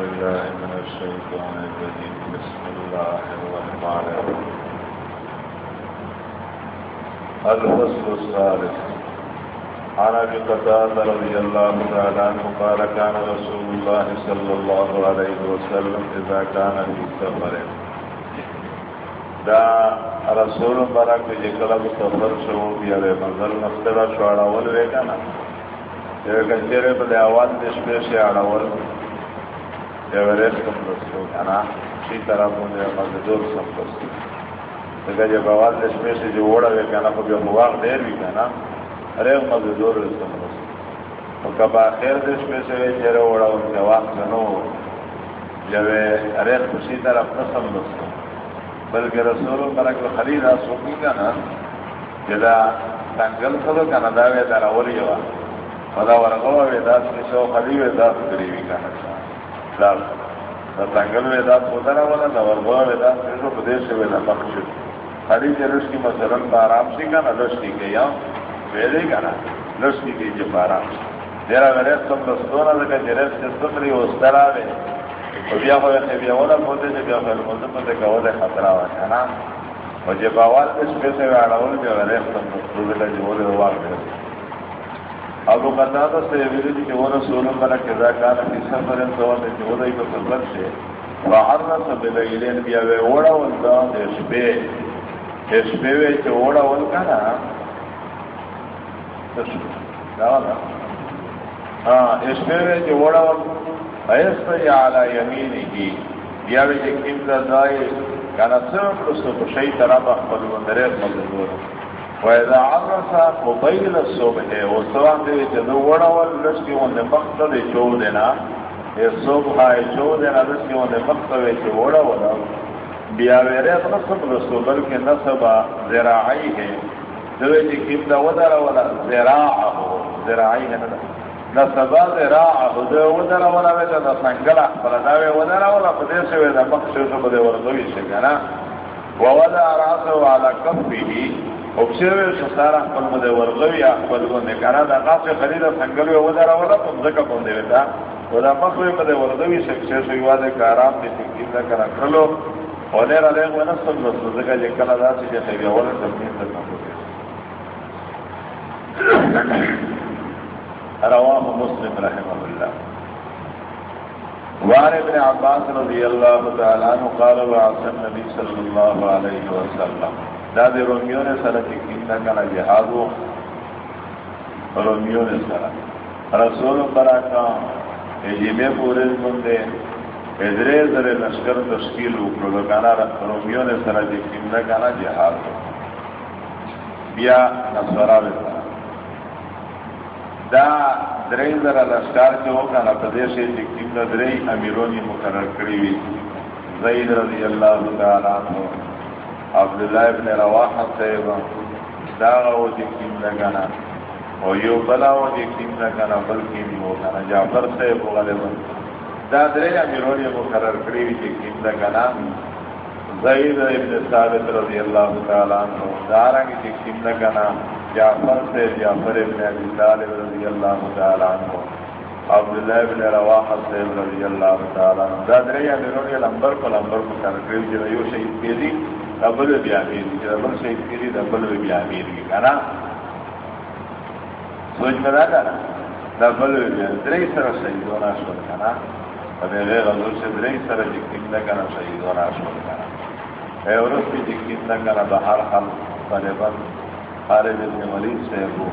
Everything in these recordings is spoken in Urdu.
بالله من الشيطان الرجيم. بسم الله الرحمن الرحيم. الفصل الثالث. عن ابي قتاده رضي الله تعالى عنه قال كان رسول الله صلى الله عليه وسلم اذا كان في سفر. دا رسول برک جکلا سفر شو، بیا منزل نفترا شواڑا ول وے کنا یہ کنجرے بلے آواز دش پیش آڑا ول یا ریس کم دستو کنا شی طرح بوندے مزدور سم دستو دکا جب آواز دش پیش جو اوڑا وے کنا پا بیا مواق دیر بھی کنا ریس مزدور سم دستو و کبا خیر دش پیش وے چیرے اوڑا ول جواق کنو جب ریس کشی طرف نسم دستو بلکہ رسول برک خرید سوکی کا نا جدا تنگل خدو کا نداوے دارا ولی وا خدا ورغو وی داس نشو خلی وی داس گریوی کا نشا دار تنگل وی داس خودرا ولا دا ورغو وی داس نشو پدیش وی دا مخشد خلی جرش کی مثلا بارام سی کا نا لشتی کے یا؟ ویدے کا نا لشتی کے جب بارام سی دیرا ویریس تم دستونا دکا جریس جستمری وسترا وی بیا خو یې بیا ولا پوتې چې بیا په موږ په دې کوله خطر وا کنه او چې باور دې څه څه اړول، بیا ولې ختم ټول دې جوړه ابو قتاده سے ویل چې وہ رسول الله کذا کان فی سفر تو دې چې ودای په سفر شه وحرس بلیلین بیا وې وړا ولدا دې شپې دې شپې وې چې وړا ول کنه دا۔ دا ها شپې وې چې وړا ول۔ فیستی علی یمینی کی بیاوی جی کم دردائی کانا سرم رسو بشی طرف اخبر وندریت مددور ویدہ عرصا قبیل الصبح و سوان دیوی جدو وڑاول لشکی وند مقتل چو دینا یہ صبح آئی چو دینا لشکی وند مقتل نصب رسو بلکہ نصب زراعی ہے. دوی جی کم دا ودر ولا زراعہ زراعی ہے نا نسبا ذرا عبد ودر ولا ولا دا سنگلا ولا دا ودر ولا پدې څه ودا مخشو څه بده ورغوي شي على كفه او څه خپل مده ورغوي خپل باندې کنه دا قاصه خرید سنگل ودر ولا په ځکه باندې ودا ودا مخوي مده ورغوي شي څه څه یواده کارام دې فکر نه کړه کړلو اولې را له ونسل نو ځکه چې کله دا چې خیر ولا تمنین ته رواه مسلم رحمه الله. وعن ابن عباس رضي الله تعالى عنه قال وعصى النبي صلى الله عليه وسلم. داد رومیون سره چې کیندا کنا جهاد وو رومیون سره رسول براکا ایجیمه پورې باندې ادرے زره لشکر تشکیل وکړو کنا رومیون سره چې کیندا کنا جهاد بیا نصرا وکړه دا درئی ذرا لشکار کے ہو کنا پردیش جکیم دا درئی امیرونی مقرر کری وی زید رضی اللہ تعالیٰ عنہ عبداللہ ابن رواحہ صاحب. داغا ہو جکیم دا کنا او یو بلا ہو جکیم دا کنا بلکی بھی ہو کنا جعفر صاحب غالبا دا درئی امیرونی مقرر کری وی جکیم دا زید ابن ثابت رضی اللہ تعالیٰ عنہ. دارنگی جکیم دا جعفر سے جعفر ابن ابی طالب رضی اللہ تعالی عنہ. عبداللہ ابن رواحہ سے رضی اللہ تعالی عنہ. دا دریا میروں لمبر کو لمبر کو کنکریو جو یو شہید کے دی دبل بی امیر کی دبل شہید کے دی دبل بی امیر کی کنا سوچ میں دا کنا دبل بی امیر دری سر شہید ہونا شکر کنا ابھی غیر حضور سے دری سر جکیم دا کنا شہید ہونا شکر کنا اے ورس کی جکیم دا کنا بہار حل طالبان خالد ابن ولید سے وہ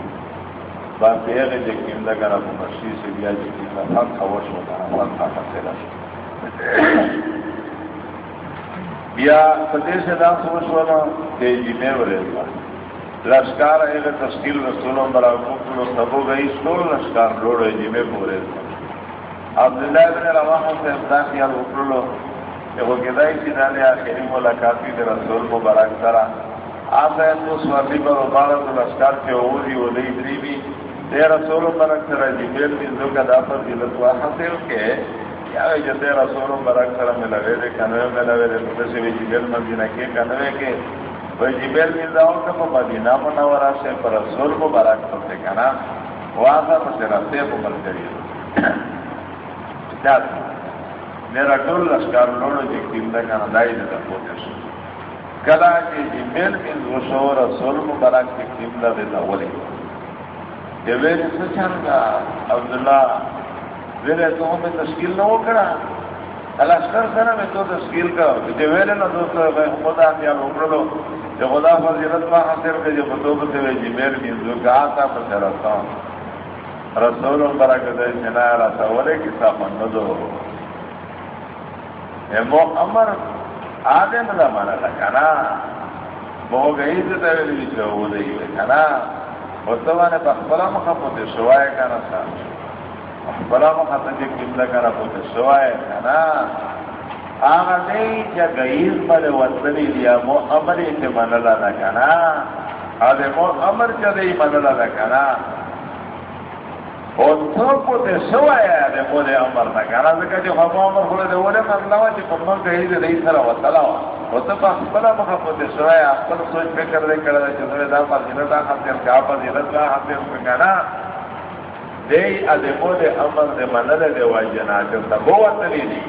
بات یہ ہے کہ کیم دا کرا کو مشی سے بیا جی کی دا حق خوش ہو گا وقت تھا کرتے رہا بیا سدے سے دا سوچ والا کہ جی میں ورے اللہ لشکار ہے تشکیل رسولوں برا مکلو سبو گئی سول لشکار لوڑے جی میں پورے عبداللہ ابن رواحہ سے امدان کیا لوکلو کہ وہ گدائی سی دانے آخری ملاقاتی دے رسول مبارک طرح آتا ہے تو سواتی پر ابارت الاسکار کے اوری و دی دریبی دے رسول برک سر جبیل بزدو کا داپر جلت و حاصل کے یا وی جو دے رسول برک سر دے کنوے دے تو سے جبیل مدینہ کے کنوے کے جبیل مدینہ سے پر رسول کو برک سے میرا ٹول لشکار لوڑو جی دا دائی دا پوتے کلا دا دا ولی یہ کا عبداللہ ویلی تو ہمیں تشکیل نہ ہو کرا لشکر سره میں تو تشکیل کا کہ ویلے نہ دوست خدا کیا روکڑو جو خدا فضیلت ما حاصل کہ جو تو تے جی میل من جو کا تا پر رستا رسول برکت ہے جنا رسول کی صاحب نہ دو مو امر آدم دا مانا لکنا مو گئی سے تاویلی بیچے ہو دئی لکنا وطوانے پا خبلا مخا پوتے شوائے کنا سا خبلا مخا تجھے کملا کنا پوتے شوائے کنا آغا نئی چا گئیز ملے وطنی لیا مو امر ایچے منلا لکنا آدھے مو امر چا دئی منلا لکنا اور تو کو تے سوایا دے مولے امر نہ کرا دے کہ ہم امر دے ولے من لا وچ کم من کہی دے نہیں سرا وتلا او تو پاس بلا مخ کو تے سوایا سوچ پہ کر دے کر دے چلے دا پر دین دا خاطر کیا پر دین دا خاطر کو کنا دے ادے مولے امر دے من دے دے واجنا کہ تا بو وتلی دی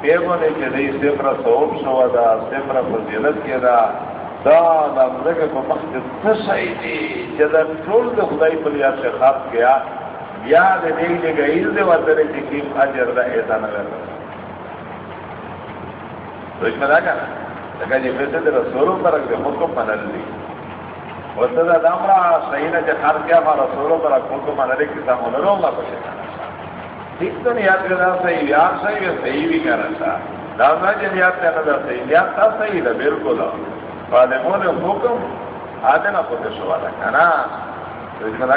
پیغو نے دے سے سوب شو دا سے فضیلت کی دا دا دا مزگے کو مخد تشہیدی جدا ٹول دے خدای پر سے خاص کیا یا دے دیکھ دے گئی دے وطرے کی کیم اجر دا ایسا نگر تو اس میں دا کہنا لکہ جی پیسے دے رسولوں پر اگر حکم منل لی وطر دا دامرا صحیح جے خار کیا فا رسولوں پر اگر حکم منل لی کتا منلوں گا پشے ٹھیک تو نہیں آتے دا صحیح یاد صحیح ہے صحیح بھی کرنا چاہ دامرا جن یاد کہنا دا صحیح یاد تا صحیح دا، بالکل۔ فادمون حکم آدھے نا پتے شوالا کنا تو اس میں دا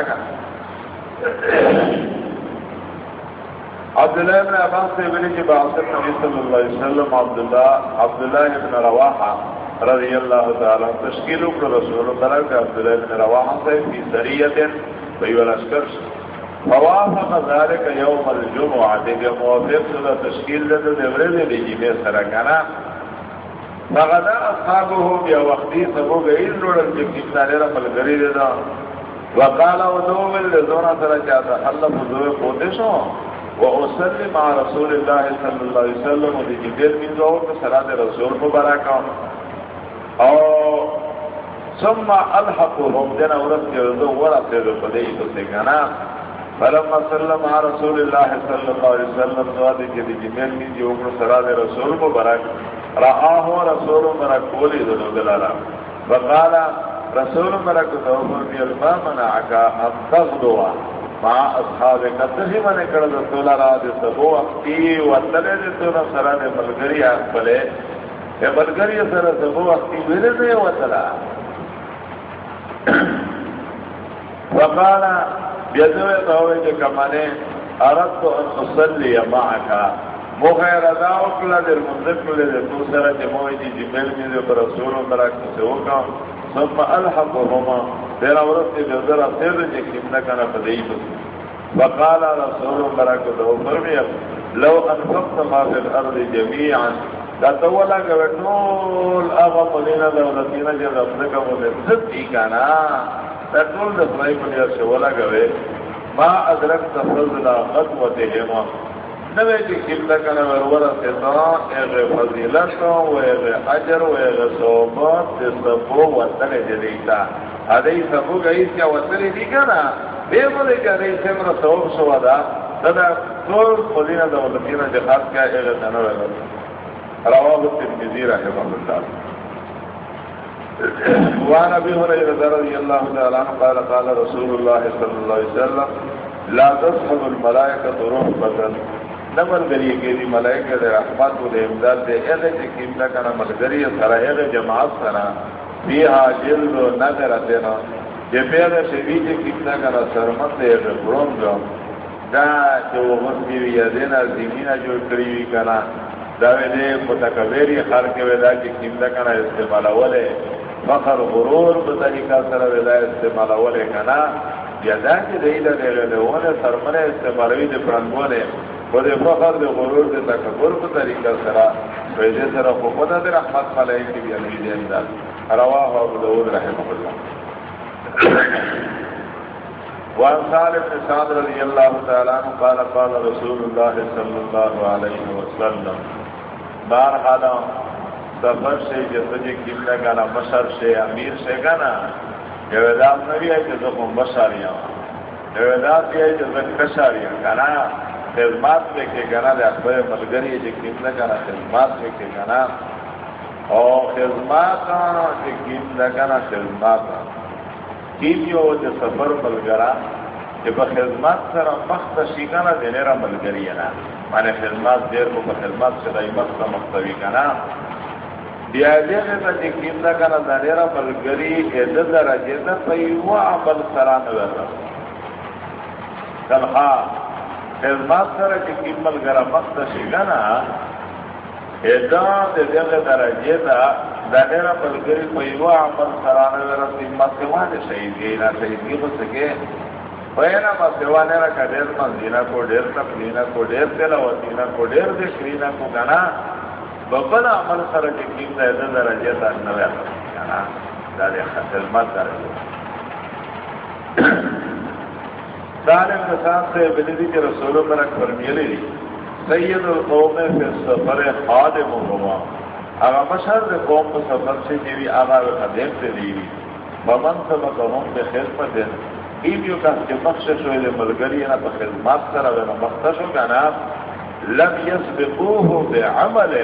عبداللہ ابن عباس سے بلی کی باسط نبی صلی اللہ علیہ وسلم، عبداللہ عبداللہ ابن رواحہ۔ رضی اللہ تعالیٰ تشکیل اکر رسول اللہ کہ عبداللہ ابن رواحہ سے فی سریت ویو الاشکر فوافق ذالک یوم الجمعہ دیکھ موافق صدا تشکیل دیتا دیورے دے لیجی بے سرکانا. فغدا اصحابه بیا وقتی سبو گئی، لوڑن جب کتنا لیرہ ملگری دیتا وقال ودو من لزونا سر چاہتا، اللہ فضوه قوتشو و اصلی مع رسول اللہ صلی اللہ علیہ وسلم، و دی جبیر من دو کہ سرات رسول مبارکا ثم الحقهم جنا ورس کے دو ورا سے دو پدے تو سے گنا. فلما سلم مع رسول اللہ صلی اللہ علیہ وسلم تو دی کہ دی جبیر من جو کہ سرات رسول مبارک. رآه رسول مبارک کولی دو دلالا. وقال رسول مرک توفر بی الما منعکا ام تغدوا ما اصحاب قتل من کرد تولا را دی سبو اختی و تلے دی تولا سرا دی ملگری آخ بلے اے ملگری سرا سبو اختی ویلے دی و وقالا بیدوے توے جو کمانے اردت ان اصلی معکا مغیر اداو کلا در منزل کلا در تو سرا جمعی دی جمیل می دی پر رسول مرک سے ہوکا ثم الحقهما تیرا ورس کے جزر اثر جے کم نہ کنا فدئی تو وقال رسول برکت و فرمی لو انفقت ما في الارض جميعا. دا تولا کہ ټول هغه مدینه دولتینا چې رب کا مو عزت کنا دا ټول د خدای په دې سره ولا غوي ما ادرک تفضل قدوتهما نوے کی قبلہ کنا ورورا سیطا اغی فضیلت و اغی عجر و اغی صحبت دی سبو وطن جدیتا ادھئی سبو گئی کیا وطن دی کنا بے ملے کیا رئی سمرا صحب شوا دا دا طول خلین دا ولکین جخات کیا اغی تنو اغی رواہ الترمذی رحمہ اللہ وعن ابي هريره رضي الله تعالى عنه قال قال رسول الله صلى الله عليه وسلم، لا تصحب الملائكه رهبه نمل گری کے دی ملائکہ دے رحمت و دے امداد دے اغی چی کمتا کنا ملگری سرا اغی جماعت سرا بیہا جلد و نگر دینا جے پیغی شبی چی کمتا کنا سرمت دے اغی برون جو دا جو غصبی وی دینا زمینہ جو کریوی کنا، دا وی دے متکبیری خارک ویدا چی کمتا کنا استعمال اولے۔ فخر غرور بطریقہ سرا ویدا استعمال اولے کنا یا دا چی دیلہ دے غلی سرمنے استعمالوی دے پرنگونے وہ دے فخر دے غرور دے تکبر کو طریقہ سرا فیدے سرا خدا دے رحمت خلائی کی بھی علی دے انداز. رواہ ابو داود رحمہ اللہ وعن صالح بن سعد رضي الله تعالى عنه قال قال رسول الله صلى الله عليه وسلم بار حالا سفر سے جیسے جی کمنا گانا مشر سے امیر سے گانا؟ یہ ویدات نبی ہے کہ زخم بشاریاں یہ ویدات یہ ہے کہ زخم کشاریاں۔ گانا؟ خدمات میں کے گانا دے اکبر ملگری ہے جی کمنا گانا خدمات میں کے گانا۔ اور خدمات جی کمنا گانا خدمات کیجیو جو سفر ملگرا؟ کہ بخدمات سر مخت شیکانا دینے را ملگری ہے نا۔ مانے خدمات دیر کو بخدمات سے دائی مخت مختوی کا کنا بیا دیر تا جی کیمنا کنا دینے را ملگری عمل دا عمل شہید گئی نا شہید وینا ما کا دیر منزینا کو دیر تقلینا کو دیر تلاوتینا کو دیر ذکرینا کو ببلا عمل سره سر جکیم دا ایدن درجی تا نوی کنا دا دی خدمت درجی سالم کسان سے بلدی کے رسول برک فرمیلی دی سید القوم فی سفر خادم ہوا اگا مشہر دے قوم سفر سے جیوی آغا خدم تے دیوی بمن سبقهم بخدمت ایمیو کس کے مخشش ہوئے دے ملگری نا بخدمات سر اوے نا مختشو کنا لم یسبقوه بعمل.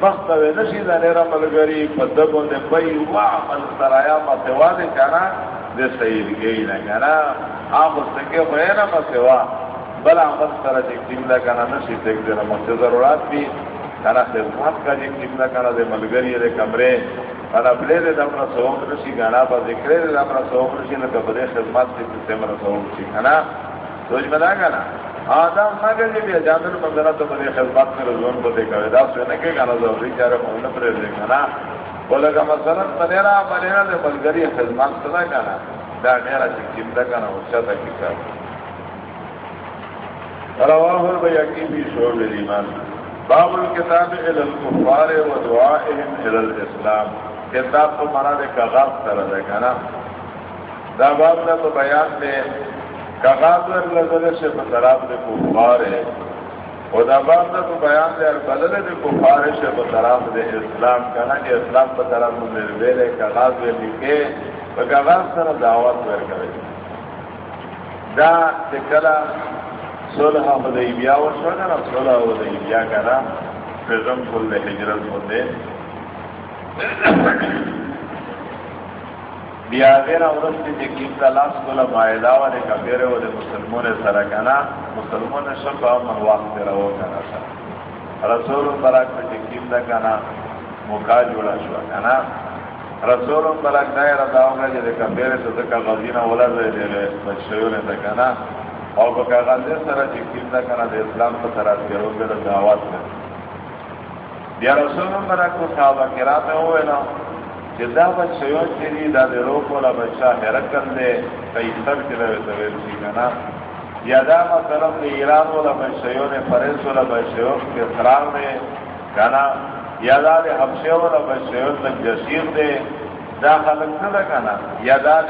مخت مختوے نشی دا نیرا ملگری پدبو دے بئی وعمل سرایا ما سوا دے کنا دے سید گئی نا کنا آم استنگے ہوئے ما سوا. بلا عمل سرا جک جملہ کنا نشی دیکھ دینا مخشش ضرورات بھی کنا خدمات کا جک جملہ کنا دے ملگری دے کمرے انا بلے دے دمرا سوم نشی گانا با ذکرے دے دمرا سوم نشی لکا بدے خدمات سے کسے مرا سوم نشی گانا سوچ میں دا گانا آدم نگر جی بھی مندرہ تو بدے خدمات میں رضون کو دیکھا ویدا سوئے نکے گانا زوری چارے مہنہ پر دے گانا۔ بولا کہ مثلا منیرا منیرا دے ملگری خدمات صدا گانا۔ دا نیرا چکیم دا گانا اچھا تا کی کار رواہ البیقی بھی شعر لیمان باب الكتاب الى الكفار ودعائهم الى الاسلام۔ کتاب تو مانا دے کاغاز کر دے گا دا باب دا تو بیان دے۔ کاغاز ور لگل سے بطراب دے کفار ہے. او دا باب دا تو بیان دے بدل دے کفار سے بطراب دے اسلام. کنا کہ اسلام بطراب دے ویلے کاغاز ور لکھے و کاغاز سر دعوت ور کرے. دا تکلا صلح حدیبیہ و شونا صلح حدیبیہ کنا فزم کل حجرت ہوتے بیا غیر اورس کی جکیم کا لاس کولا مائدہ والے کا بیرے والے مسلمون سر کنا مسلمون شفا من وقت رہو کنا سر رسول براک میں جکیم دا کنا مکا جوڑا شوا کنا رسول براک دائے رداؤں گا جدے کا بیرے تو دکا غزینہ ولا دے دے لے بچھئیوں نے کنا اور بکا غزی سر جکیم دا کنا دے اسلام پر سرات کے روز دے دعوات میں بیا رسول براک کو صحابہ کرام ہوئے نا جدا بچیوں چیری دا دے روکو لا دے کئی سر یا دا مثلا ایران والا بچیوں نے فرنس والا بچیوں دے کنا یا دا والا بچیوں نے جسیر دے دا خلق ندا کنا یا دا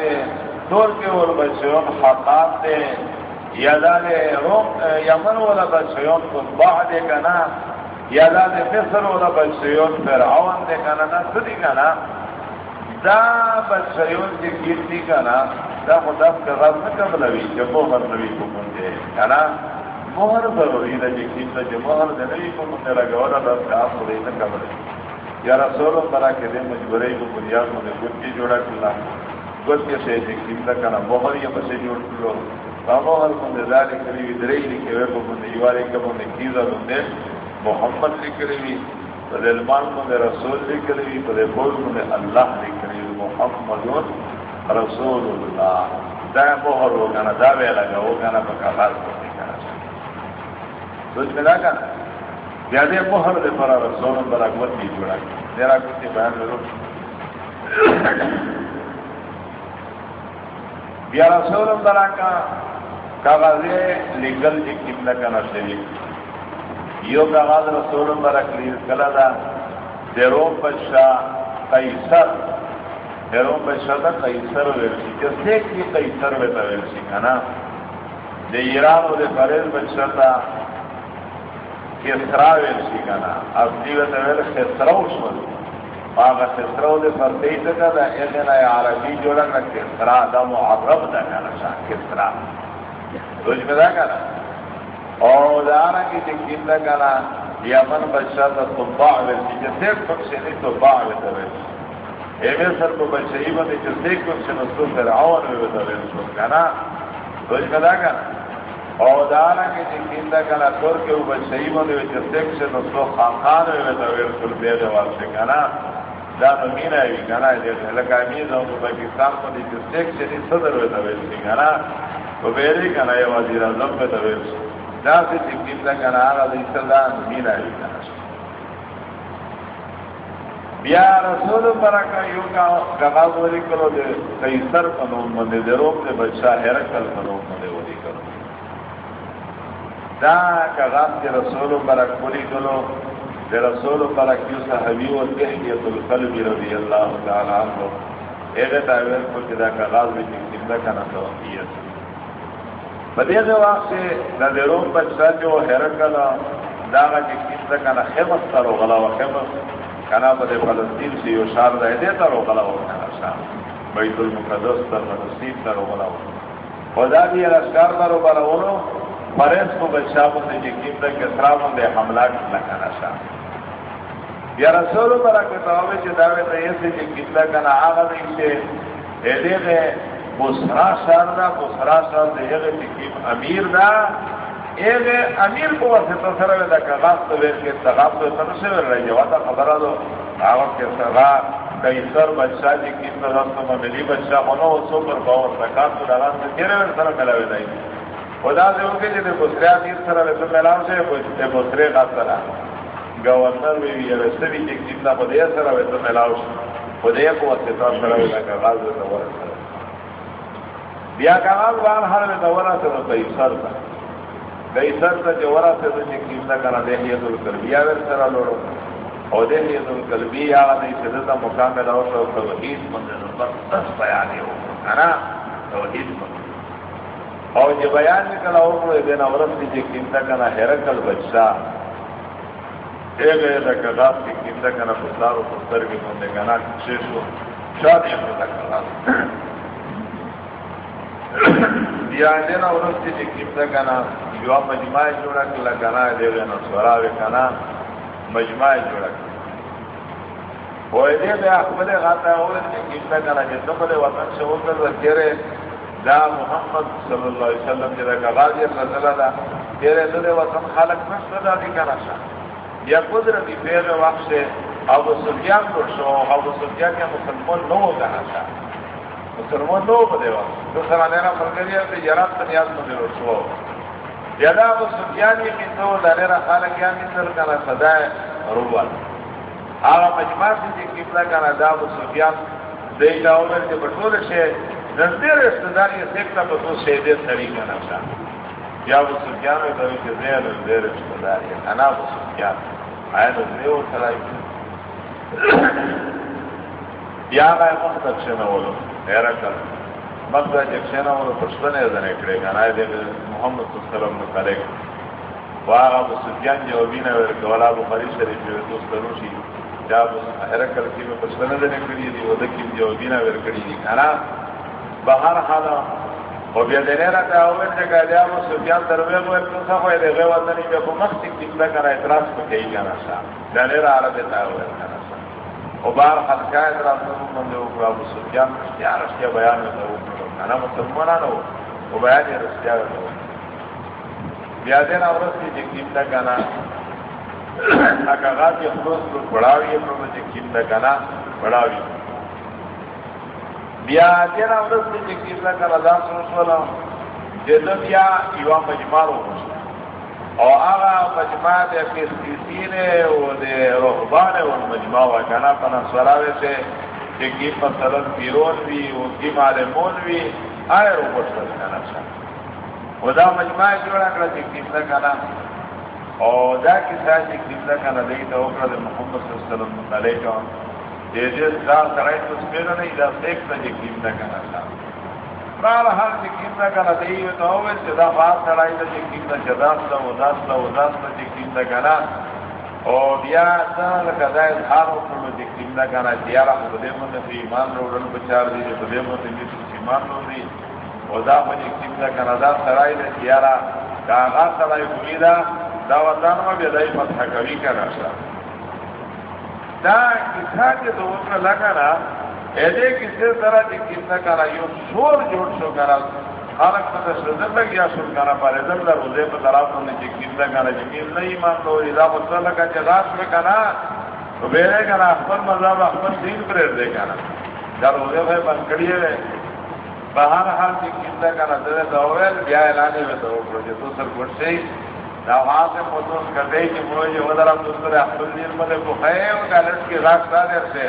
دور کے والا بچیوں دے یا دا روم یمن والا بچیوں کو باہ دے کنا یا دا دے مصر والا فرعون دے کنا نا کنا دا بچیون کی کیرتی کنا دا خدا کا غاز نہ قبلوی جو مہر نبی کو منجے کنا مہر ضروری دا جی کیرتا جو مہر نبی کو منجے لگا ولا دا کام ہو رہی نہ یا رسول اللہ کے دن مجبوری کو بنیاد میں گت کی جوڑا کلا گت کے سے جی کیرتا کنا مہر یا بسے جوڑ کلو دا مہر من ذالک کلی درئی لکھے ہوئے کو من یوارے کبو نے کیزا دندے محمد لکھ رہی ریلمان من رسول لکھ رہی پدے بول من اللہ لکھ محمد رسول اللہ دا مہر ہو گانا دا بے لگا ہو گانا بکا خاص کرنے کا سوچ میں لگا یا دے مہر دے پر رسول اللہ اکبر نہیں جوڑا میرا کسی بیان میں روک بیا رسول اللہ کا کاغذے لگل جی قبلہ کا نشری یو کاغذ رسول اللہ کلا دا. دیرو پشا قیصر هرون بچتا قیصر ورشی که سیک کی قیصر بتا ورشی کنا ده ایران و ده فریض بچتا کسرا ورشی کنا اصلی بتا ورش کسرا وشمد آغا کسرا و ده فرقیت کا ده ایغنا عربی جوڑا کا کسرا ده معرب ده کنا شا کسرا روش مدا کنا او دارا کی تکیم ده کنا یمن بچتا طباع ورشی که سیک فکشنی طباع بتا ورشی ایوے سر کو بچائی بندی جو دیکھ کن سے نسو فرعون ہوئے بتا رہے سو کنا روش کدا کنا او دارا کے جن دا کنا تور کے او بچائی بندی جو دیکھ سے نسو خاقان ہوئے بتا رہے سو بیغ واسے کنا دا ممین آئی کنا جیسے لکا امین او پاکستان بندی جو دیکھ سے نی صدر بتا رہے سو کنا تو بیری کنا یہ وزیر ازم بتا رہے سو دا سے جن دا کنا آگا دا اسل ممین آئی کنا بیا رسول برکا یو کا گغاز ولی کرو دے قیصر قنون مندے دے، روم دے بچہ حرکل قنون مندے ولی کرو دا گغاز کے رسول برک ولی کرو دے رسول برک یو صحبی و تحییت القلب رضی اللہ تعالی عنہ. ایغے تاویر کو جدا گغاز بھی نکتیم جنگا کنا توقیت. بدے دے واقع سے دا دے روم بچہ جو حرکل دا گا جنگا کنا خیمت کرو غلا و خیمت. کنا بده فلسطین سی یو شار ده ده تر او غلا و کنا شا بیت المقدس تر فلسطین تر او غلا و خدا دی الاشکار تر او غلا ونو فرس کو بچا بنده جکیم ده کسرا بنده حملہ لکنا شا یا رسول برا کتاوی چه داوی تیسی جکیم ده کنا آغا دیشه ایده ده بسرا شار ده بسرا شار ده ایغه جکیم امیر ده. ایغه امیر کو واسطه سره دا کاغذ تو ور کې تغاب تو سره سره راځي واته خبره ده هغه کې سره کایسر بچا دي کې په تاسو باندې ملي بچا مونږ اوسو پر باور زکات تو راغان ته چیرې سره ملاوي دی خدا دې وکړي چې د بسریا دې سره له ملاو شه په دې بسرې کا سره گورنر وی وی رسوي چې کیتا په دې سره له ملاو شه په دې کو واسطه سره دا کاغذ ته ورسره بیا کاغذ بار هر له ورسره په ایثار کئی سر تا جو ورا سے تو چکیم دا کنا دیہیت القلبی آویر سرا لوڑو۔ او دیہیت القلبی آگا دی سدتا مکامل او شو توحید مندر نمبر دس بیانی ہو۔ کنا؟ توحید مندر او جو بیان نکلا ہو کوئی دینا ورس دی چکیم دا کنا حرکل بچا ایک ایک دا کغاز چکیم دا کنا پسار و پسر کی مندر کنا شیشو شادی اپنے دا کغاز بیا دینا ورس دی چکیم دا کنا یو مجمع جوڑا کلا کنا دے گا نسورا کنا مجمع جوڑا کلا وہ دے بے احمد غاتا ہوئے کہ کیسا کنا جتو بلے وطن سے ہوکر وکیرے دا محمد صلی اللہ علیہ وسلم جدا کا غازی رضا دا تیرے دلے وطن خالق نشتا دا دی کنا شا یا قدرتی پیر وقت سے ابو سفیان کو شو ابو سفیان کے مسلمان نو کنا شا مسلمان نو بدے وقت تو سرانے فرگریا تے یرات تنیاز مدے شو. یدا ابو سفیان کی تو دلیرا خالق یا مثل کنا صدای روبال آغا مجمع سے جی قبلہ کنا دا ابو سفیان دیتا عمر کے بطول شے نزدیر استدار یہ سیکتا بطول شیدے سری کنا شا یا ابو سفیان میں دوی کہ زیر نزدیر استدار یہ انا ابو سفیان. آیا نزدیر و سرائی یا آغا مختب شنولو ایرہ کرو مقصد جکشنا وہ پشتن ہے زنے کڑے گنا دے محمد صلی اللہ علیہ وسلم نے کرے واہ ابو سفیان جی جو بینا ور کولا ابو خری شریف جو دوست نوشی جاب ہر کر کی میں پشتن دے کڑی دی، وہ دکی جو بینا ور کڑی دی. کنا بہر حال او بیا دے را تا او ور جگہ دے ابو سفیان دروے کو تو سا ہوئے دے غوا تنی بے کو مقصد کی اعتراض کو کئی گنا سا دے را عرب تا او کنا سا او بار حال کا اعتراض کو ابو سفیان کیا رشتہ بیان ہے انا مسلمانانو او بیان یې رسیا ورته بیا دې نه ورسې چې کیمتا کنا هغه غاټي خلاص کو بڑاوی په چې کیمتا کنا بڑاوی بیا دې نه ورسې چې کیمتا کنا ځان سره شولا دې نو بیا یو او هغه مجمع د کیسین او د رهبان او مجمع وکنا په نصراوي ته کہ کی مثلا پیرون بھی وہ کی معلومون بھی آئے رو بڑھ کنا شا خدا مجمع جوڑا کرا چی کمنا کنا او دا کسا چی کمنا کنا دی تا اکرا دی محمد صلی اللہ علیہ وسلم علیہ جیسے دار کرائی تو سپیرا نہیں دا سیک تا جی کیم دا کنا شا بار حال جی کیم دا کنا دیئے تو ہوئے چھ دا بار کرائی دا جی کیم دا چھ داستا و داستا و داستا جی کیم دا کنا اور بیا دا لکا دا اظہار اکرلو جی کیم دا کنا چیارا خود دے من فی ایمان رو رن بچار دی جو خود دے من ایمان رو دی و دا جی کیم دا کنا دا سرائی دا چیارا دا آغا سرائی کوئی دا دا وطان ما بیا دائی فتح کوي کنا شا دا کسا کے دو وقت ایدے کسی طرح جی کسا کرا یو شور جوڑ شو کرا خالق پتہ شدر لگ یا شور کرا پر ادھر لر روزے پہ طرف ہونے جی کسا کرا جی نہیں مان لو اذا مطلع لگا جداش میں کنا تو بیرے کنا احمد مذہب احمد دین پر دے کنا جا روزے پہ بند کریے رہے بہر حال جی کسا کرا دے دوویل بیا اعلانے میں تو اوپر جو دوسر گھٹ سے وہاں سے مطلب کرتے کہ مجھے وہ ذرا دوسرے احمد دین مدے کو خیر کا لٹ کے راک سے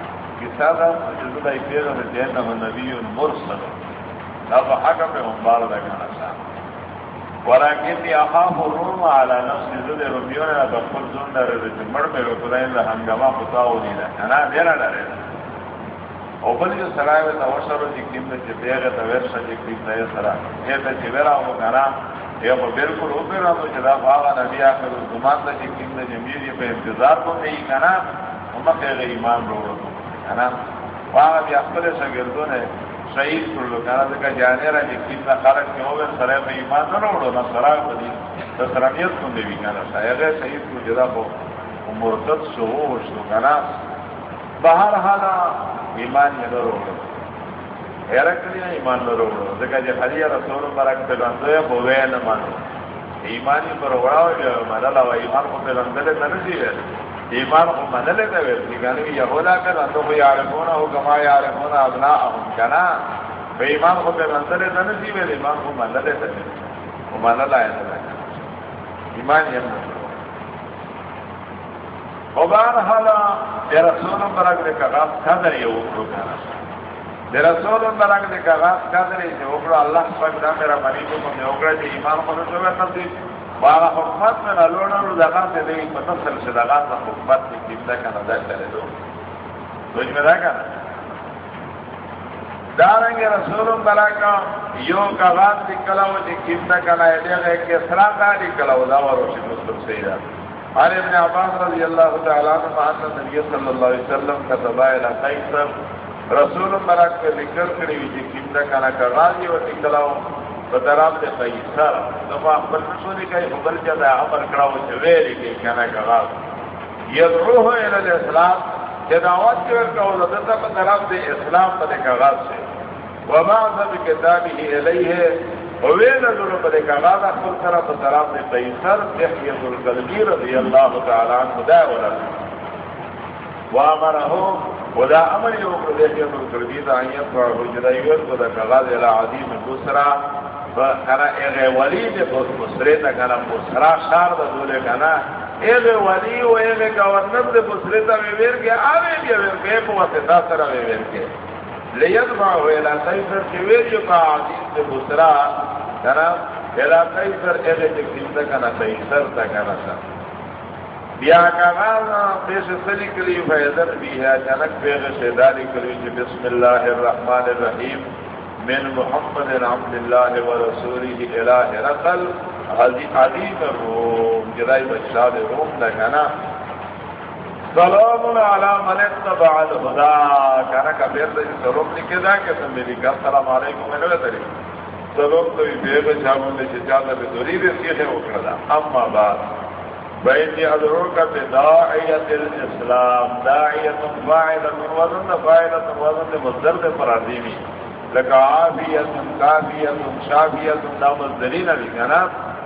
کسا دا جزد ای پیر و جین و نبی مرسل دا پا حکم انبار دا کنا سا ولیکن دی اخاف روم علا نفس جزد رمیون دا بخل زن دا رد جمر میں رو کدائن دا ہنگما خطاو نیدا کنا دینا دا رد او بل جو سرائے ویتا وشرو جی کم دا چی بیغت ورشا جی کم دا یہ سرا ایتا چی ورا ہو کنا یا وہ بالکل اوپر رہا تو جدا فاغا نبی آخر زمان دا چی کم دا جمیر یہ پہ انتظار کو نہیں کنا ہم کہ ایمان رو رو کنا فاغا بھی اخبر شگردوں نے شہید کر لو کنا دکا جانے رہا جی کم دا خارق کے ہوئے سرائے پہ ایمان نہ رو نا سرائے پہ دی تسرانیت کن دے بھی کنا شاید شہید کو جدا کو مرتد شو ہو شو کنا بہر حالا ایمان یہ رو رو ایرکلی ایمان نہ روڑو دکا جی حدیع رسول مبارک برک پلندو یا بوے نہ مانو ایمانی پر وڑاو جو مدلا و ایمان کو پلندلے نہ نسی ویل ایمان کو مدلے نہ ویل دیگانی بھی یہودا کر اندو کو یعرفونا ہو کما یعرفونا ابناءهم کنا؟ بے جی، ایمان کو بے من پلندلے نہ نسی ویل ایمان کو مدلے نہ ویل وہ مدلا ہے نہ ایمان یہ نہ وبار حالا یا رسول برک دے کغاف کھدر یہ اوپرو کنا دے رسول برک دے کغاز کدرے چھے اوکڑا اللہ سبک دا میرا مریضو کو میں اوکڑا چھے ایمان کو خودو جو ہے تصدیق واغا حکمت میں نلونا رو دغا سے دے متصل سے دغا سے حکمت کی کمتا کا نظر کرے دو سوچ میں دا کنا دارنگے رسول برک یو کغاز دی کلاو چھے کمتا کا نائے دے گئے کہ اسلام دا دی کلاو دا ورو چھے مسلم سیدہ آل ابن عباس رضی اللہ تعالیٰ عنہ نبی صلی اللہ علیہ وسلم کا تبایل قیصر رسول مرک پہ لکر کری وی جی کم دا کنا کغازی و تکلاو بدراب دے قیسر دفع اخبر رسولی کئی خبر جدا عمر کراو چویلی کئی کنا کغاز یدعوه الى الاسلام جداوات کے ورکا و لدتا بدراب دے اسلام پہ کغاز سے وما عظم وبعض بکتابه الیه وویل دلو پہ کغاز اخبر کرا بدراب دے قیسر تحیید القلبی رضی اللہ تعالی عنہ دائے ولد وامرہو ودا امر یو کو دے کے من کر دی دا ایت کو حجرہ یو کو دا کلا عظیم دوسرا کنا اے ولی دے بہت مسرے تا کنا مسرا شار دا دولے کنا اے ولی و اے گورنر دے مسرے تا وی ویر کے اوے بھی ویر کے پو تا سرا وی ویر کے۔ لیت ما ہوئے لا سر کی ویر یو کا عظیم دے مسرا کنا الا سر اے دے کنا کنا سر تا کنا سر بیا کاغانا پیش سلی کلی فیدر بھی ہے اچانک پیغ شیداری کلی بسم اللہ الرحمن الرحیم۔ من محمد عبد اللہ و رسولی الہ رقل عظیم الروم جدائی بچاد روم لکنا سلام علی من اتبع الہدا کانا کبیر دا جی سلام لکے دا کسا میری کہا سلام علیکم. میں نوے تری سلام تو بھی بیغ شامل لے چاہتا بھی دوری رسی ہے اکردا اما بعد. بینی ادروک بداعیت الاسلام. داعیت فاعلت وزن. فاعلت وزن مصدر پر عظیمی لکا عافیت کافیت شافیت دا مصدرین علی کنا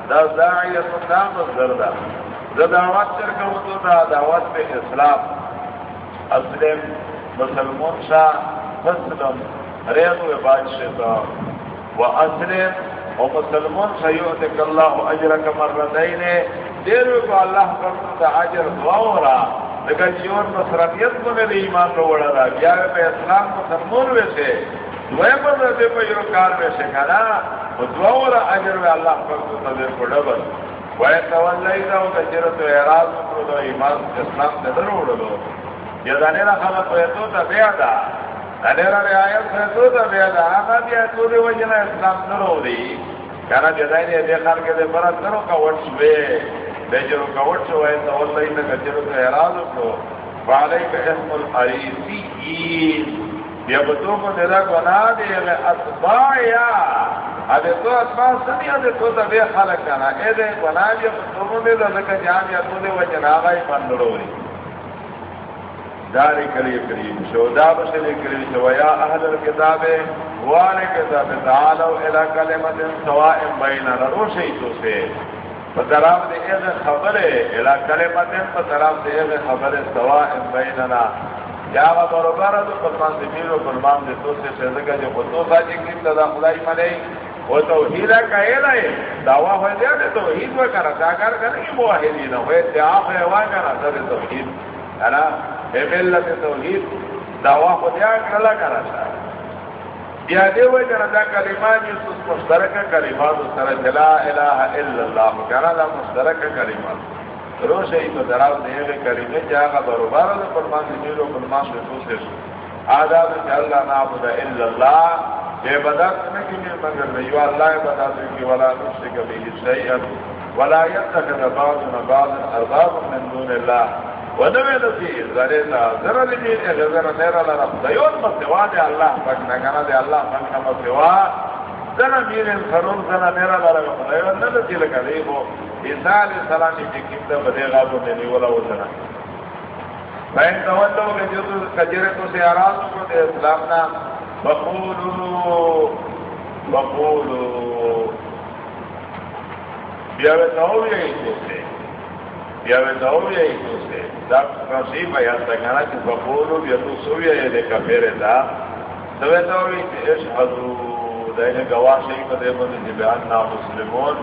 دا داعیت دا مصدر دا دا دعوت چرکو تو دا دعوت پہ اسلام. اسلم مسلمان شاہ مسلم ریغ و بادشتا و اسلم و مسلمان شیعتک اللہ اجرک مرردین دیر کو اللہ کرتا عجر دعورا لیکن جیون مسرفیت کو میرے ایمان رو وڑا رہا بیا پہ اسلام مسلمان ویسے دوئے پر پہ جو کار ویسے کھانا و دعورا عجر و اللہ کرتا دیر کو ڈبل وائے تولائی دا و کچرت و اعراض کرو دا ایمان اسلام تدر وڑا دو یا دانیرا خلق و ایتو تا بیادا دانیرا ریایت و ایتو تا بیادا آقا بیا تو دی وجنا اسلام نرو دی کانا جدائی دی دیخار کے دی برات نرو کا وٹ شوے بیجرو کا وٹ شوے تا واللہی تا کچرت و اعراض کرو وعلیک اسم الحریسیین بیا بتو کو دیدا گناہ دی اتباعیا ادے تو اتباع سنی ادے تو تا بے خلق کانا اے دے گناہ بیا بتو کو دیدا دکا جام یا تو دی وجنا آغای پندرو دی داری کلی کریم شو، دا بشلی کریم شو، یا اہل الكتاب وانے کتاب تعالو الہ کلمت سوائم بیننا روشی تو سے فتراب دے ایغ خبر الہ کلمت فتراب دے ایغ خبر سوائم بیننا. یا با برابر دو قرمان دے میرو قرمان دے تو سے شہدگا جو خودو ساجی کریم تا خدای ملے. وہ توحیدہ کا الہ دعویٰ ہوئے دے دے توحید وہ کرا. چاکر کرنے کی موحیدی نہ ہوئے تیاف ہے وہاں کرا. سر توحید ہے نا؟ ملت توحید دعوا کو دیا کلا کرا تھا بیا دے وہ جنا دا کلمات یوسف مشترک کلمات سر. لا الہ الا اللہ. کنا دا مشترک کلمات روش ای تو دراو دے گے کلمے جاگا برابر دے فرمان دی میرو فرمان دے تو سے آداب کہ اللہ نعبد الا اللہ بے بدت نہ کہ مگر نہیں اللہ عبادت کی ولا نشرک به شیئا، ولا يتخذ بعضنا بعضا اربابا من دون الله. ونوے دسی زرے تا ذرا دی دی ذرا میرا لرا دیون مسوا دے اللہ پاک نہ کنا دے اللہ پاک نہ مسوا ذرا میرے فرون ذرا میرا لرا دیون نہ دسی لگا دی وہ عیسی علیہ السلام کی کتاب بدے غابو نے نہیں ولا وسنا فین تولو کہ جو کجرے تو سے آراز کو دے اسلام نا بقولو بقولو بیاوے تو یہی تو سے یا وی دو بیا ای تو سے دا کسی بیان تا کنا چی بقولو بیا تو سو بیا ای دے کفیر دا دو بیا دو بیا تی اشهدو دا این گواہ شئی پا دے بندی بیان نا مسلمون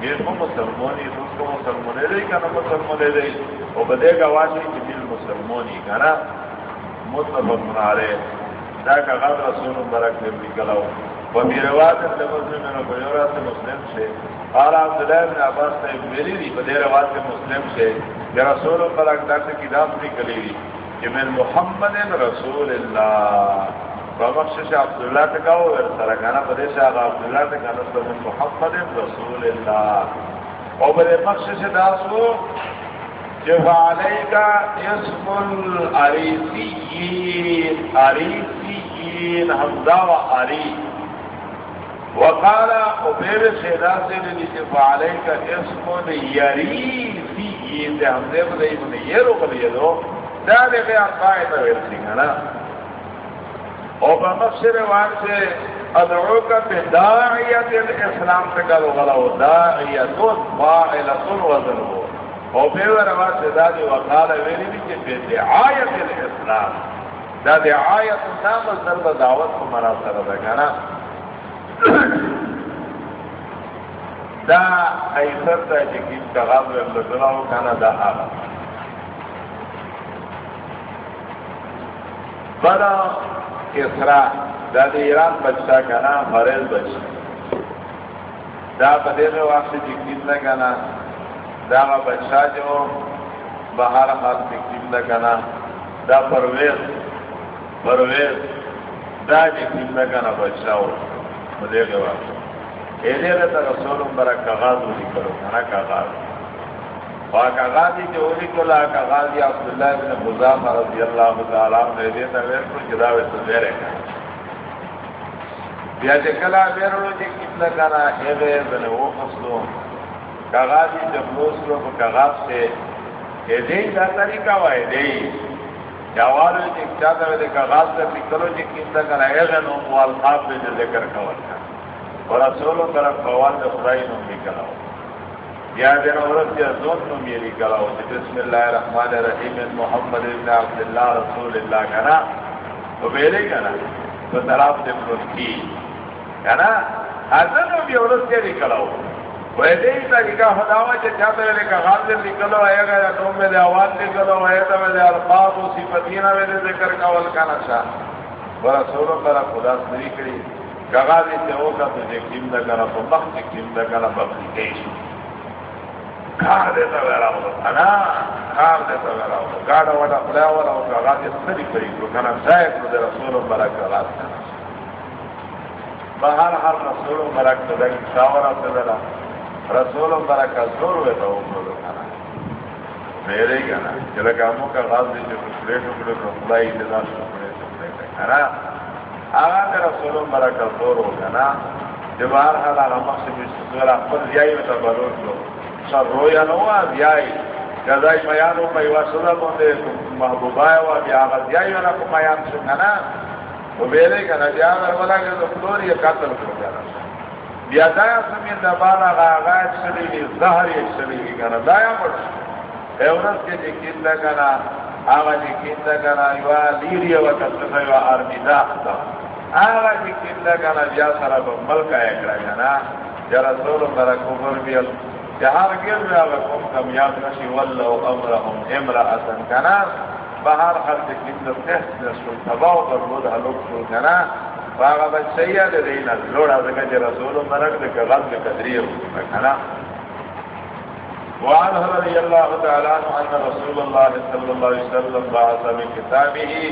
گیر کو مسلمونی تو اس کو مسلمونے دے کنا مسلمونے دے او بدے گا گواہ شئی چی بیل مسلمونی کنا مطلب منارے دا کا غد رسول برک دے بکلاو و بیروات سے مسلم میں بیورات سے مسلم سے قال عبد الله بن عباس نے میری دی بدے روات سے مسلم سے کہ رسول اللہ اکبر سے کتاب بھی کلی دی کہ من محمد رسول اللہ بخشش عبد الله تکاو ور سره کنه بدے سے عبد الله محمد رسول اللہ او بدے بخشش داسو کہ علیکا اسم العریسیین عریسیین حمزہ و عریس وقال عبیر سیدا سے نے نیچے فعالے اسم یری فی یہ ہم دے بلے من یہ رو کلی دا دے بے اقائے تو ورسی نا او وان سے ادعو کا بداعیت الاسلام سے کرو غلا و داعیت فاعلت وزن ہو۔ او بے روان سے دا دے وقال ویلی بھی کہ بدعایت الاسلام۔ دا دعایت نام ضرب دعوت کو مرا سر دا دا ایسر تا جکیم جی تغاب لدلاو کانا دا آغا۔ بدا اسرا دا دا ایران بچتا کانا فریل بچتا. دا بدے میں واقع جکیم دا کانا دا آغا بچتا جو بہار حال جکیم دا کانا دا پرویز پرویز. دا جکیم دا کانا بچتا ہو مدے گوا ایدے رتا رسول برا کغاز ہوئی کرو کنا کغاز وہاں کغازی جو ہوئی کلا کغازی عبداللہ بن بزام رضی اللہ تعالیٰ نے ایدے تا ویر کو جداوے تو ویرے کنا بیا جے کلا ویرو جے کتنا کنا ایدے بن وہ خسلو کغازی جب لوسلو کو کغاز سے۔ ایدے دا طریقہ وا ایدے جوالو جی چاہتا ہے کہ کاغذ سے نکلو جی کینتا کر اے غنو موال خواب دے ذکر کول کا۔ اور رسولو طرف قوال دے خدای نو نکلاو یا دین عورت یا زون نو میری کلاو جی بسم اللہ الرحمن الرحیم محمد ابن عبداللہ رسول اللہ کنا وہ میرے کا نا تو طرف سے کی ہے نا حسن بھی عورت کے نکلا ہو ویسے ہی طریقہ خداوا جو چاہتے ہوئے کہ غالب نکلو آئے گا یا نوم میں آواز نکلو آئے تو میں الفاظ اسی پتینہ میں ذکر کا ول کا نشا بڑا سورو کرا خدا سری کری گگا دی سے ہوگا تجھے کیم دا کرا تو مخت کیم دا کرا بخری گئی کار دیتا ویرا ہو نا کار دیتا ویرا ہو گاڑا وڈا خدا والا ہو گگا دی سری کری تو کنا شاید تو رسول برک کا راست کرنا بہر ہر رسول برک تو دیکھ شاورا سے ذرا رسول برا کا زور ہوئے تو وہ کھانا میرے ہی کہنا چلے کاموں کا غاز دی جو ٹکڑے ٹکڑے کو خدائی جدا ٹکڑے ٹکڑے کا کھانا آگا کے رسول برا کا زور ہو کھانا جب آر حال آگا مقصد بھی سکر احمد دیائی ہوتا لو سر رویا نوا دیائی جزائی میانو پا یوا صدا محبوبائی ہوا بیا آگا دیائی کو میان سکنا وہ میرے کہنا بیا اگر بلا کہ تو قاتل کرو جانا بیا دایا سمین دا بالا غا غا ایک زہر ایک سلی کنا دایا مرش ایورس کے جی کن آغا جی کن یوا لیری و کسفا آرمی داختا آغا جی کن بیا سرا با ملکا اکرا کنا یا رسول مرا جہار گیر میں آغا کم کمیاب نشی واللہ امرهم امرأسن کنا بہار خرد کن دا تحت نسل تباو پر بود حلوک شو کنا باغا بچیا دے دینا لوڑا دکا جی رسول مرک دکا غلط قدری کھنا وعن رضی اللہ تعالیٰ عنہ ان رسول اللہ صلی اللہ علیہ وسلم بعث من کتابه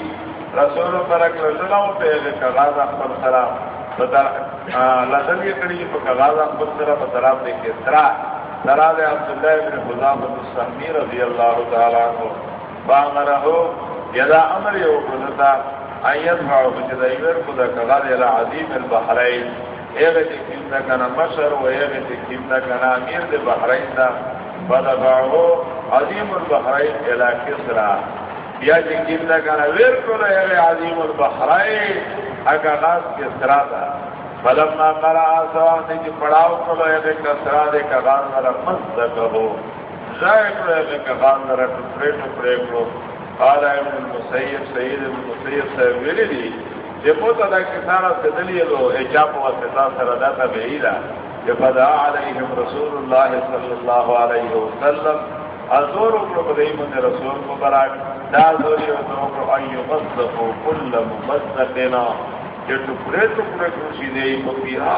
رسول مرک رسولوں پہ دکا غاز اخبر سرا لسل یہ کڑی پا غاز اخبر سرا بطراب دیکھے سرا سرا دے عبداللہ بن خزامت السحمی رضی اللہ تعالیٰ عنہ باغرہو یدا امر یو قدتا ایت ماو بچه ایور کدا کغاد الى عظیم البحرین ایغه تکیم دا کنا مشر و ایغه تکیم دا کنا امیر دا بحرین دا بدبعو عظیم البحرین الى کسرا یا تکیم دا کنا ویر کنا ایغه عظیم البحرین، اگا غاز کسرا دا. فلم فلما قرآ سوان دیجی پڑاو کلو ایغه کسرا دے کغاد نرا مست کهو زائے کلو ایغه کغاد نرا ٹکڑے ٹکڑے کلو قال ابن المسيب سيد ابن المسيب سيد لي جبوت ادا كسانا سدلي لو اجاب واسطا سرداتا بعيدا جفدا عليهم رسول الله صلى الله عليه وسلم ازور اکرو بدئی من رسول مبارک، دا زوری اکرو ان یمزقو کل ممزقنا جو ٹکڑے ٹکڑے کروشی دے مبیرا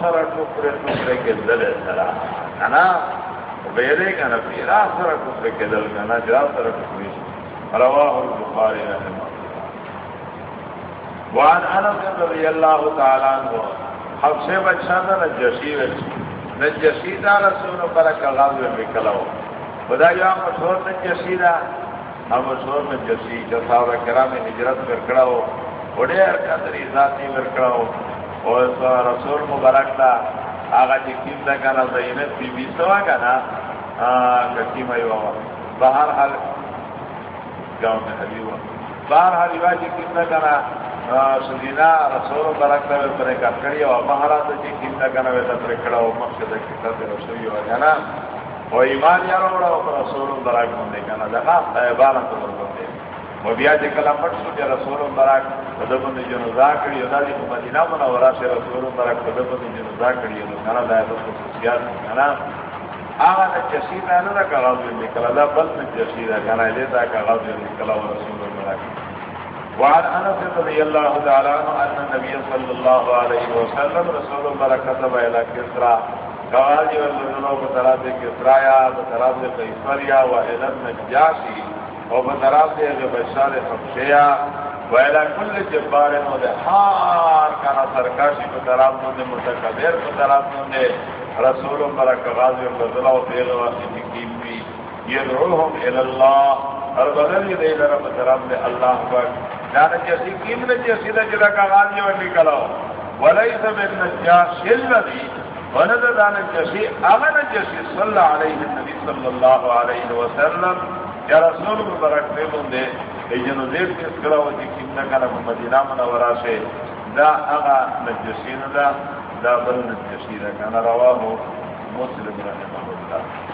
سرا ٹکڑے ٹکڑے کے دلے سرا کنا بیرے کنا پیرا سرا ٹکڑے کے دل کنا جا سرا ٹکڑے رواه البخاري رحمه وعن انس رضي الله تعالى عنه حفصه بچانا نجشی وچی نجشی دا رسول پر کغاز میں کلاو خدا یا مشہور نجشی دا ہم مشہور نجشی جو صحابہ کرام ہجرت کر کڑاو بڑے قدر ذاتی کر کڑاو اور رسول مبارک دا، آغا جی کیم دا کنا زینت بی بی سوا کنا کیم ایوا بہر حال، گاؤں میں حلی ہوا بار ہر رواج جی کتنا کرنا سدینا رسول برک میں بنے کا کڑی ہوا مہاراج جی کتنا کرنا ویسا پر کھڑا مقصد کتنا سے رسوئی ہوا ہے نا وہ ایمان یا روڑا ہو رسول برک بندے کا نا دکھا بارہ تو بندے بیا جی کلا پٹ سو جا رسول برک خدا بندی جو نزا کری ہو دادی مدینہ منا ورا سے رسول برک خدا بندی جو نزا کری ہو کنا دائے تو خصوصیات کنا آغا نا جسید آنا دا کغاز بن نکلا دا بل من جسید آنا لے دا کغاز بن نکلا و رسول اللہ کی وعن انس رضی اللہ تعالیٰ عنہ ان النبی صلی اللہ علیہ وسلم رسول اللہ کتب الى کسرا کغاز بن نکلا و بطرات کسرا یا بطرات قیصریا و الى نجاشی و بطرات بشار خبشیا و الى کل جبار نو و دحار کانا سرکاشی بطرات متکبیر بطرات رسول پر کغاز بدلا و تیغ واسطی تکیم بھی یدعوهم الى اللہ اور بدل یہ دے لرا بطرام دے اللہ پر جانا جیسی کیم نے جیسی دا جدا کغاز یہ نکلا ولیس من نجاش الذی۔ وند دانا جیسی اغن جیسی صلی اللہ علیہ النبی صلی اللہ علیہ وسلم۔ یا رسول پر رکھتے بندے ایجنو دیر کس کرا و جی جکیم نکانا مدینہ منورا سے دا اغا نجسین دا دا بل نجسین دا کانا رواه مسلم رحمہ اللہ.